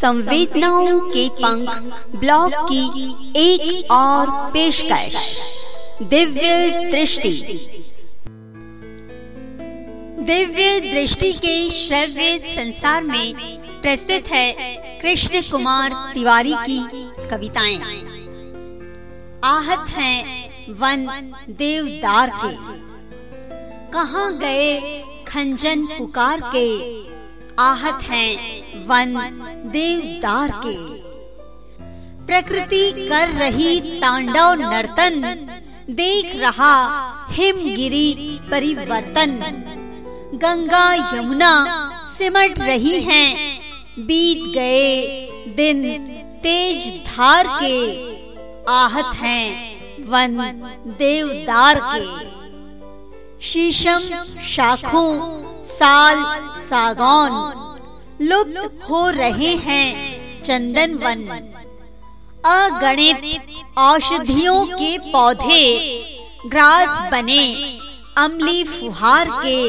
संवेदनाओं के पंख ब्लॉग की एक और पेशकश। दिव्य दृष्टि। दिव्य दृष्टि के श्रव्य संसार में प्रस्तुत है कृष्ण कुमार तिवारी की कविताएँ। आहत हैं वन देवदार के। कहा गए खंजन पुकार के? आहत हैं वन देवदार के। प्रकृति कर रही तांडव नर्तन, देख रहा हिमगिरी परिवर्तन। गंगा यमुना सिमट रही हैं, बीत गए दिन तेज धार के। आहत हैं वन देवदार के। शीशम, शाखों, साल, सागौन लुप्त हो रहे हैं चंदन वन अगणित औषधियों के पौधे, ग्रास बने, अमली फुहार के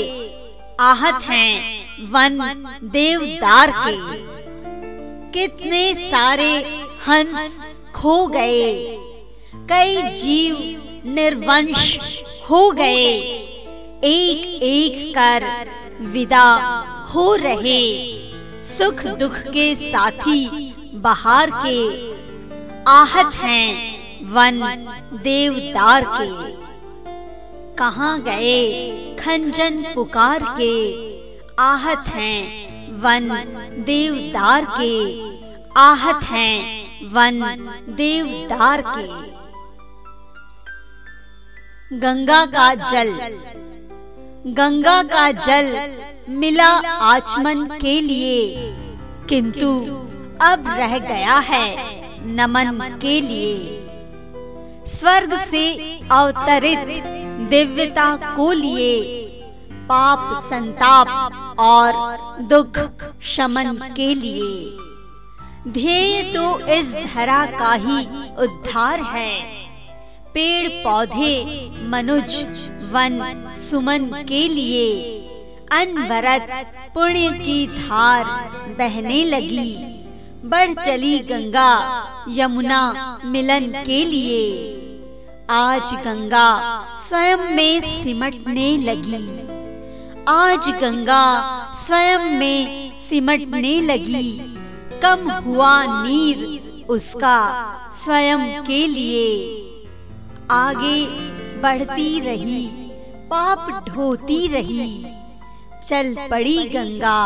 आहत हैं, वन देवदार के। कितने सारे हंस खो गए, कई जीव निर्वंश हो गए, एक एक कर विदा हो रहे। सुख दुख के साथी बहार के आहत हैं वन देवदार के। कहाँ गए खंजन पुकार के आहत हैं वन देवदार के। आहत हैं वन देवदार के। गंगा का जल, गंगा का जल मिला आचमन के लिए। किंतु अब रह गया है नमन के लिए। स्वर्ग से अवतरित दिव्यता को लिए पाप संताप और दुख शमन के लिए। ध्येय तो इस धरा का ही उद्धार है। पेड़ पौधे, मनुज, वन, सुमन के लिए। अनवरत पुण्य की धार बहने लगी। बढ़ चली गंगा यमुना मिलन के लिए। आज गंगा स्वयं में सिमटने लगी। आज गंगा स्वयं में सिमटने लगी। कम हुआ नीर उसका स्वयं के लिए। आगे बढ़ती रही, पाप ढोती रही। चल पड़ी गंगा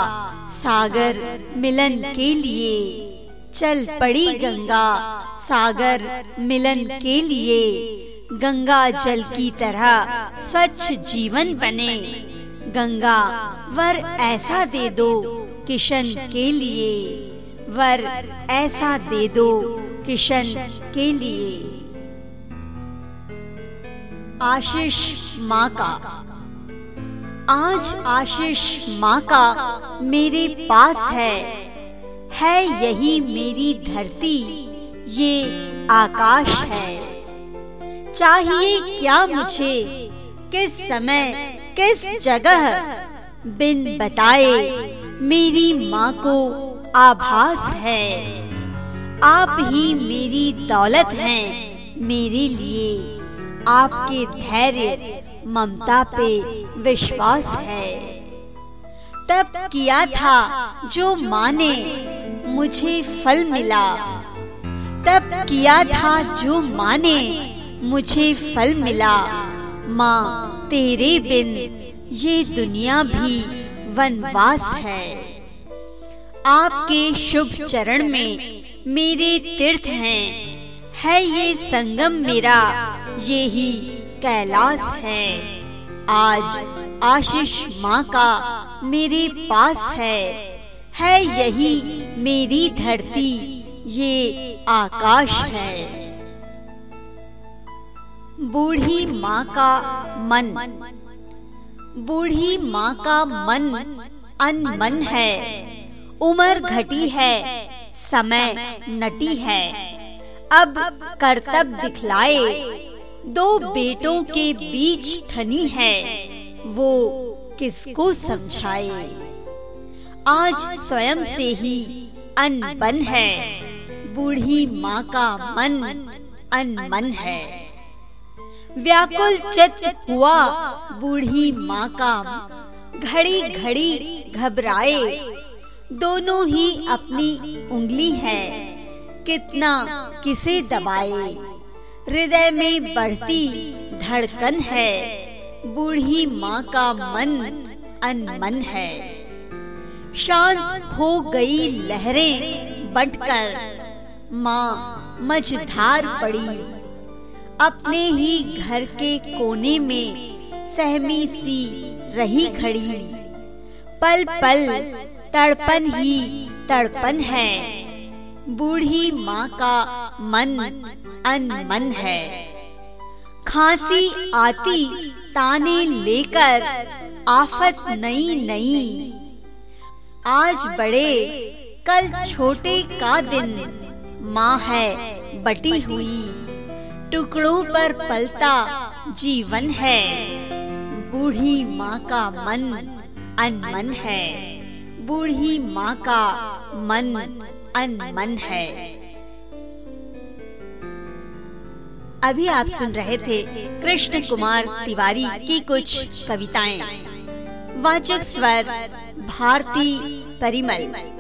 सागर मिलन के लिए। चल पड़ी गंगा सागर मिलन के लिए। गंगा जल की तरह स्वच्छ जीवन बने। गंगा वर ऐसा दे दो किशन के लिए। वर ऐसा दे दो किशन के लिए। आशीष माँ का। आज आशीष माँ का मेरे पास है। है यही मेरी धरती, ये आकाश है। चाहिए क्या मुझे? किस समय, किस जगह? बिन बताए मेरी माँ को आभास है। आप ही मेरी दौलत हैं मेरे लिए। आपके धैर्य ममता पे विश्वास है। तब किया था जो माने, मुझे फल मिला। तब किया था जो माने, मुझे फल मिला। माँ, तेरे बिन ये दुनिया भी वनवास है। आपके शुभ चरण में मेरे तीर्थ हैं। है ये संगम मेरा, ये ही कैलाश है। आज आशीष माँ का मेरे पास है। है यही मेरी धरती, ये आकाश है। बूढ़ी माँ का मन। बूढ़ी माँ का मन अनमन है। उम्र घटी है, समय नटी है। अब करतब दिखलाए दो बेटों के बीच थनी है। वो किसको समझाए? आज स्वयं से ही अनबन है। बूढ़ी माँ का मन अनमन है। व्याकुल चित हुआ बूढ़ी माँ का। घड़ी घड़ी घबराए। दोनों ही अपनी उंगली है। कितना किसे दबाए? हृदय में बढ़ती धड़कन है। बूढ़ी माँ का मन अनमन है। शांत हो गई लहरें बटकर माँ मझधार पड़ी। अपने ही घर के कोने में सहमी सी रही खड़ी। पल पल तड़पन ही तड़पन है। बूढ़ी माँ का मन अनमन है। खांसी आती ताने लेकर आफत नई नई। आज बड़े, कल छोटे का दिन। माँ है बटी हुई, टुकड़ों पर पलता जीवन है। बूढ़ी माँ का मन अनमन है। बूढ़ी माँ का मन अनमन है। अभी आप सुन रहे थे कृष्ण कुमार तिवारी की कुछ कविताएँ। वाचक स्वर, भारती परिमल।